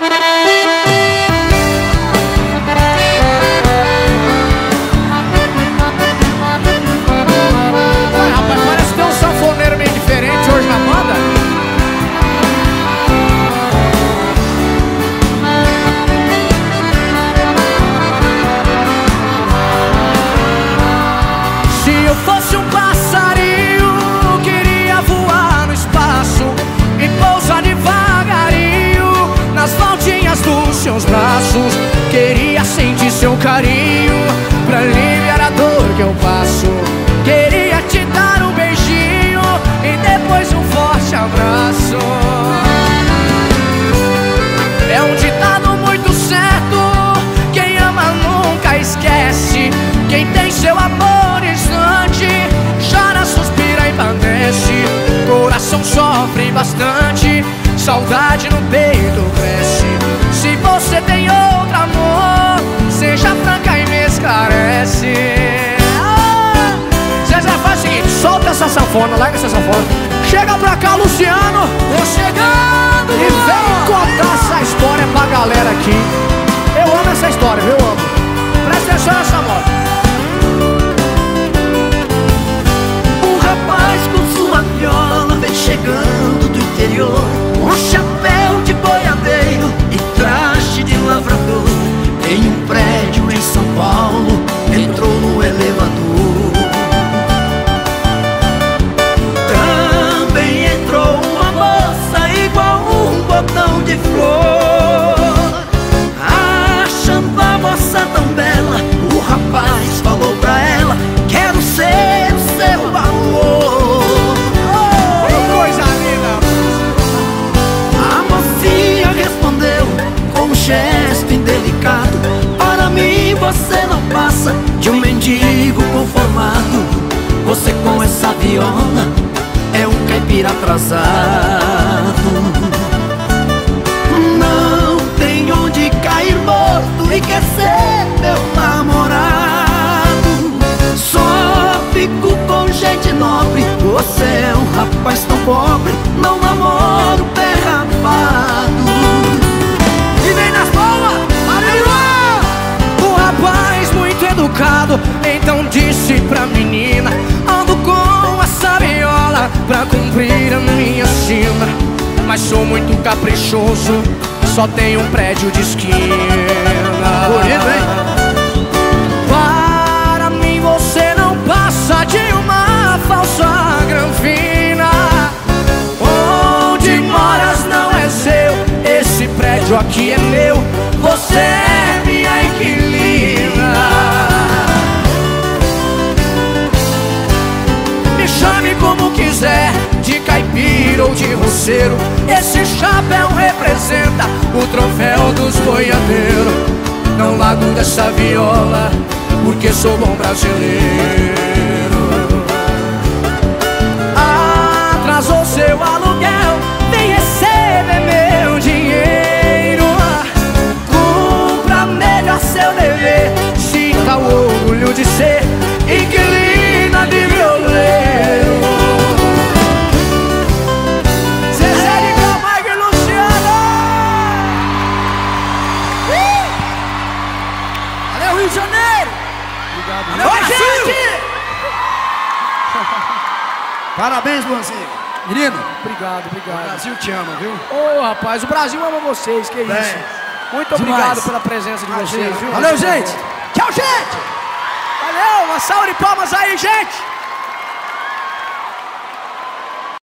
Música seus braços. Queria sentir seu carinho Pra aliviar a dor que eu passo. Queria te dar um beijinho E depois um forte abraço. É um ditado muito certo. Quem ama nunca esquece. Quem tem seu amor instante Chora, suspira e padece. Coração sofre bastante. Saudade no peito você tem outro amor, seja franca e me esclarece. Ah, Zezé faz o seguinte: solta essa sanfona, larga essa sanfona. Chega pra cá, Luciano. Tô chegando, E vem contar essa história pra galera aqui. Eu amo essa história, viu? De um mendigo conformado. Você com essa viola é um caipira atrasado sou muito caprichoso Só tenho um prédio de esquina. Bonito, hein? Para mim você não passa de uma falsa granfina. Onde moras não é seu Esse prédio aqui é meu. Você é minha inquilina. Me chame como quiser Caipira ou de roceiro. Esse chapéu representa O troféu dos boiadeiros Não largo dessa viola Porque sou bom brasileiro Valeu, Brasil! Parabéns, Luanzinho. Menino, Obrigado, o obrigado. Brasil te ama, viu? Ô, rapaz, o Brasil ama vocês, que Bem, isso. Muito demais. obrigado pela presença de vocês, viu? Valeu, gente! Tchau, gente! Valeu, uma salva de palmas aí, gente!